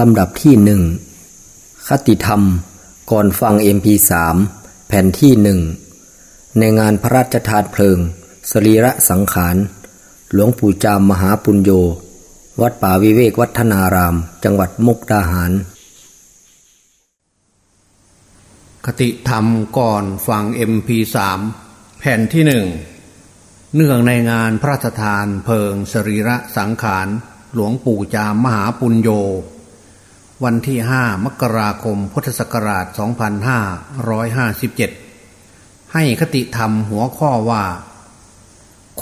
ลำดับที่หนึ่งคติธรรม ก่อนฟัง MP3 แผ่นที่หนึ่ง ในงานพระราชทานเพลิง สรีระสังขาร หลวงปู่จามมหาปุญโญวัดป่าวิเวกวัฒนาราม จังหวัดมุกดาหาร คติธรรมก่อนฟัง MP3 แผ่นที่หนึ่ง เนื่องในงานพระราชทานเพลิงสรีระสังขาร หลวงปู่จามมหาปุญโญ วันที่ห้ามกราคม พุทธศักราช 2557 ให้คติธรรมหัวข้อว่า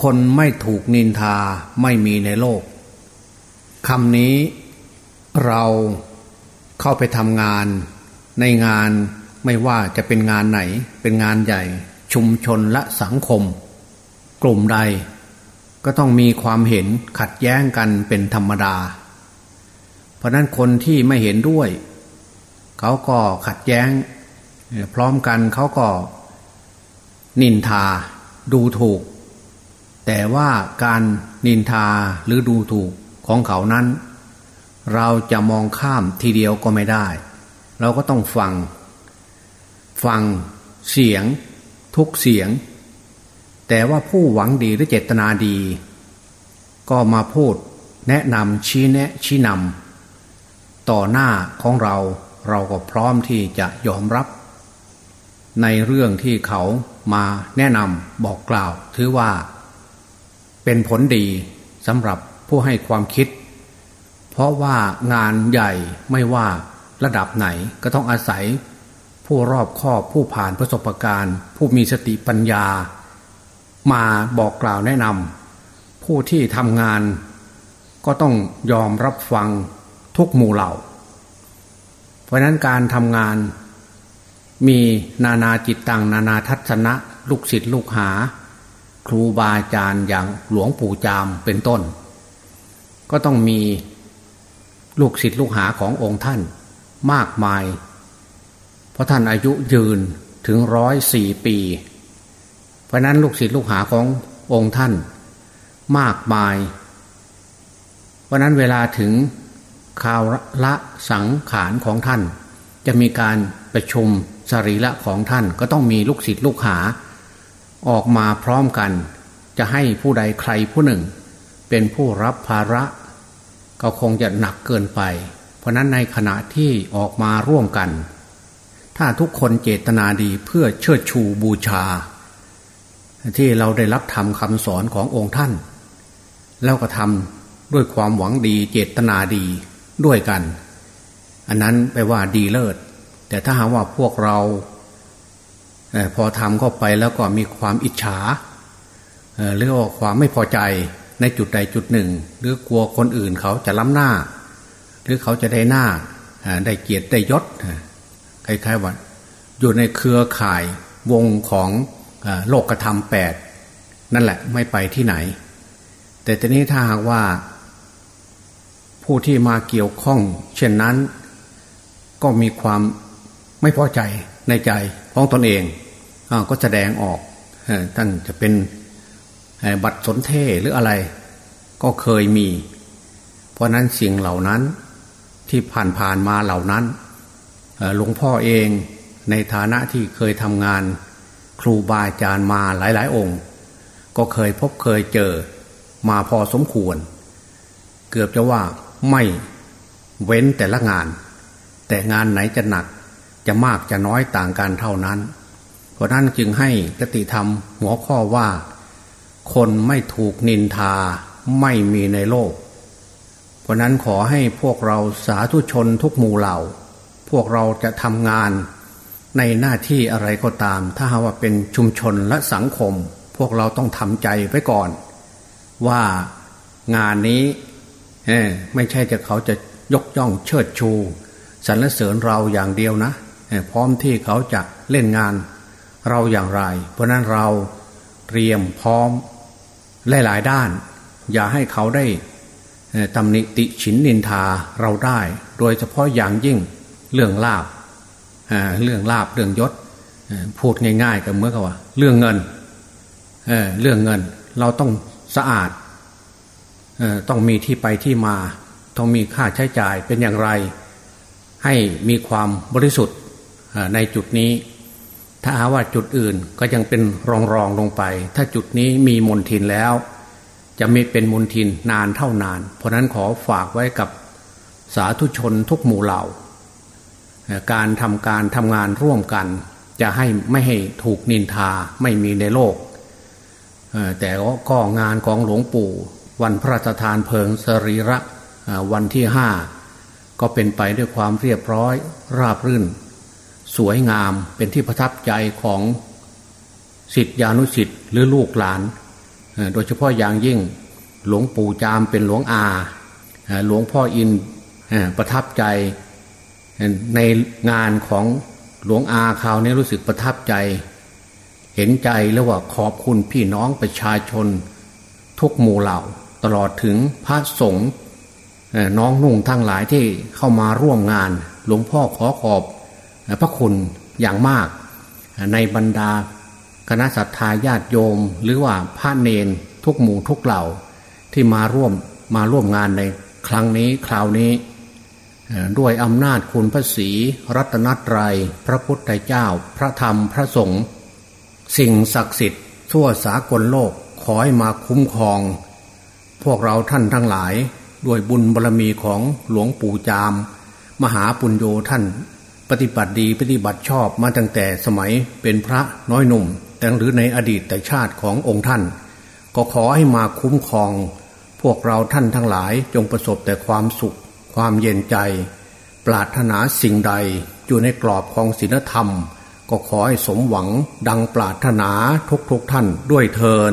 คนไม่ถูกนินทาไม่มีในโลก คำนี้เราเข้าไปทำงานในงานไม่ว่าจะเป็นงานไหน เป็นงานใหญ่ ชุมชนและสังคม กลุ่มใด ก็ต้องมีความเห็นขัดแย้งกันเป็นธรรมดา ราะนั้นคนที่ไม่เห็นด้วย เขาก็ขัดแย้ง พร้อมกันเขาก็นินทาดูถูก แต่ว่าการนินทาหรือดูถูกของเขานั้น เราจะมองข้ามทีเดียวก็ไม่ได้ เราก็ต้องฟัง ฟังเสียงทุกเสียง แต่ว่าผู้หวังดีหรือเจตนาดี ก็มาพูดแนะนำชี้แนะชี้นำ ต่อหน้าของเราเราก็พร้อมที่จะยอมรับ ในเรื่องที่เขามาแนะนำบอกกล่าว ถือว่า เป็นผลดีสำหรับผู้ให้ความคิด เพราะว่างานใหญ่ไม่ว่าระดับไหนก็ต้องอาศัย ผู้รอบคอบผู้ผ่านประสบการณ์ ผู้มีสติปัญญา มาบอกกล่าวแนะนำผู้ที่ทำงาน ก็ต้องยอมรับฟัง ทุกหมู่เหล่า เพราะนั้นการทำงานมีนานาจิตตังนานาทัศนะ ลูกศิษย์ลูกหา ครูบาอาจารย์อย่างหลวงปู่จามเป็นต้น ก็ต้องมีลูกศิษย์ลูกหาขององค์ท่านมากมาย เพราะท่านอายุยืนถึงร้อยสี่ปี เพราะนั้นลูกศิษย์ลูกหาขององค์ท่านมากมาย เพราะนั้นเวลาถึง ข่าวละสังขารของท่าน จะมีการประชุมสรีระของท่านก็ต้องมีลูกศิษย์ลูกหา ออกมาพร้อมกัน จะให้ผู้ใดใครผู้หนึ่ง เป็นผู้รับภาระ ก็คงจะหนักเกินไป เพราะนั้นในขณะที่ออกมาร่วมกัน ถ้าทุกคนเจตนาดีเพื่อเชิดชูบูชา ที่เราได้รับทำคำสอนขององค์ท่าน แล้วก็ทำด้วยความหวังดีเจตนาดี ด้วยกัน อันนั้นแปลว่าดีเลิศ แต่ถ้าหากว่าพวกเราพอทำเข้าไปแล้วก็มีความอิจฉาหรือว่าความไม่พอใจในจุดใดจุดหนึ่ง หรือกลัวคนอื่นเขาจะล้ำหน้า หรือเขาจะได้หน้าได้เกียรติได้ยศคล้ายๆว่าอยู่ในเครือข่ายวงของโลกธรรมแปดนั่นแหละไม่ไปที่ไหน แต่ทีนี้ถ้าหากว่า ผู้ที่มาเกี่ยวข้อง เช่นนั้น ก็มีความไม่พอใจในใจของตนเองอก็แสดงออกท่านจะเป็นบัตรสนเทหรืออะไร ก็เคยมี เพราะนั้นสิ่งเหล่านั้นที่ผ่านผ่านมาเหล่านั้นหลวงพ่อเองในฐานะที่เคยทำงานครูบาอาจารย์มาหลาย ๆ องค์ ก็เคยพบเคยเจอมาพอสมควร เกือบจะว่า ไม่เว้นแต่ละงาน แต่งานไหนจะหนักจะมากจะน้อยต่างกันเท่านั้น เพราะนั้นจึงให้กติธรรมหัวข้อว่า คนไม่ถูกนินทาไม่มีในโลก เพราะนั้นขอให้พวกเราสาธุชนทุกหมู่เหล่า พวกเราจะทำงานในหน้าที่อะไรก็ตาม ถ้าหาว่าเป็นชุมชนและสังคม พวกเราต้องทำใจไว้ก่อน ว่างานนี้ ไม่ใช่จะเขาจะยกย่องเชิดชูสรรเสริญเราอย่างเดียวนะพร้อมที่เขาจะเล่นงานเราอย่างไร เพราะนั้นเราเตรียมพร้อมหลายๆด้าน อย่าให้เขาได้ตำหนิติฉินนินทาเราได้ โดยเฉพาะอย่างยิ่งเรื่องลาบเรื่องลาบเรื่องยศพูดง่าย ๆกับเมื่อกับว่า เรื่องเงินเเรื่องเงินเราต้องสะอาด ต้องมีที่ไปที่มา ต้องมีค่าใช้จ่ายเป็นอย่างไร ให้มีความบริสุทธิ์ในจุดนี้ ถ้าหาว่าจุดอื่นก็ยังเป็นรองรองลงไป ถ้าจุดนี้มีมนทินแล้ว จะไม่เป็นมนทินนานเท่านาน เพราะนั้นขอฝากไว้กับสาธุชนทุกหมู่เหล่า การทำการทำงานร่วมกัน จะให้ไม่ให้ถูกนินทาไม่มีในโลกแต่ก็งานของหลวงปู่ วันพระราชทานเพลิงสรีระวันที่ห้าก็เป็นไปด้วยความเรียบร้อย ราบรื่น สวยงามเป็นที่ประทับใจของสิทธิานุสิทธิ์หรือลูกหลาน โดยเฉพาะอย่างยิ่งหลวงปู่จามเป็นหลวงอา หลวงพ่ออินประทับใจในงานของหลวงอาคราวนี้รู้สึกประทับใจ เห็นใจแล้วว่าขอบคุณพี่น้องประชาชนทุกหมู่เหล่า ตลอดถึงพระสงฆ์น้องนุ่งทั้งหลายที่เข้ามาร่วมงาน หลวงพ่อขอขอบพระคุณอย่างมาก ในบรรดาคณะสัตยาญาติโยม หรือว่าพระเนนทุกหมู่ทุกเหล่าที่มาร่วมมาร่วมงานในครั้งนี้คราวนี้ ด้วยอำนาจคุณพระศีรัตนตรยัย พระพุทธเจ้า พระธรรมพระสงฆ์สิ่งศักดิ์สิทธิ์ทั่วสากลโลกขอให้มาคุ้มครอง พวกเราท่านทั้งหลาย ด้วยบุญบารรมีของหลวงปู่จาม มหาปุญโญท่าน ปฏิบัติดีปฏิบัติชอบมาตั้งแต่สมัยเป็นพระน้อยหนุ่ม แต่หรือในอดีตแต่ชาติขององค์ท่าน ก็ขอให้มาคุ้มครอง พวกเราท่านทั้งหลายจงประสบแต่ความสุข ความเย็นใจ ปรารถนาสิ่งใดอยู่ในกรอบของศีลธรรม ก็ขอให้สมหวังดังปรารถนาทุกๆทท่านด้วยเทิน